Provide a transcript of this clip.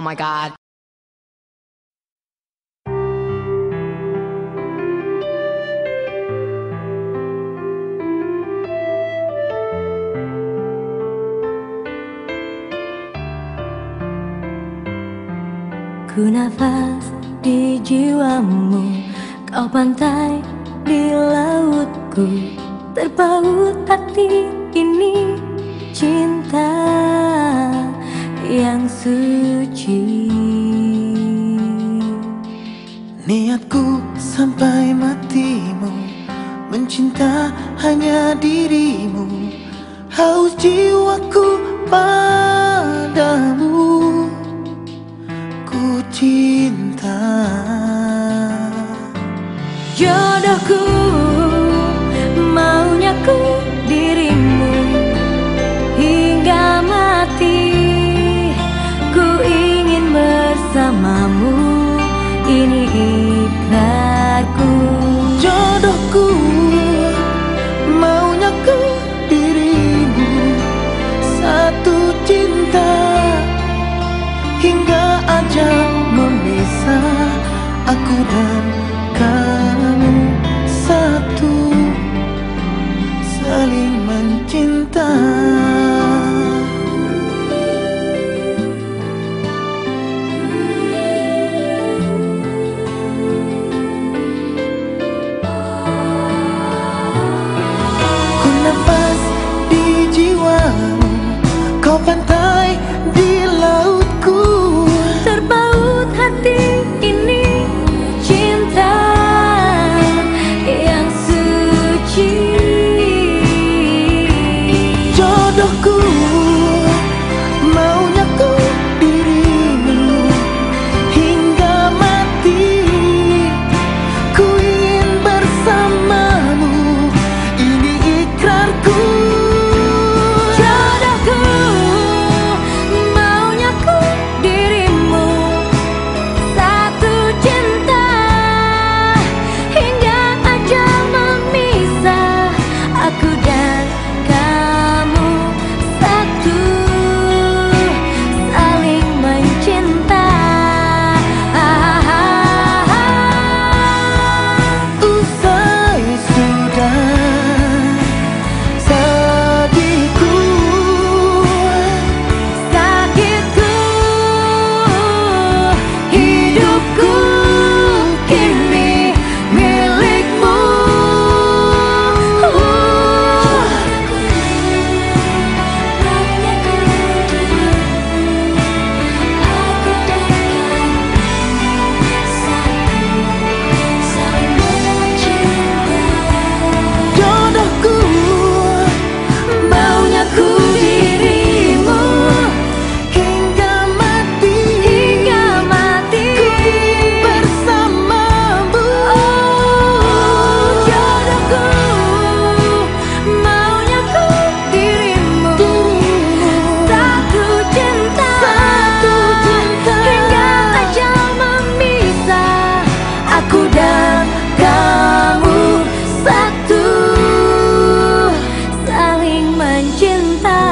my god. Ku nafas di jiwamu Kau pantai di lautku Terpaut hati ini Cinta yang suci. Niatku sampai matimu Mencinta hanya dirimu. Haus jiwaku padamu. Ku cinta. Jodohku Ini ikrarku Jodohku Maunya ku dirimu. Satu cinta Hingga ajal memisah. Aku dan kamu Satu Saling mencinta Kau pantai Saling mencinta Saling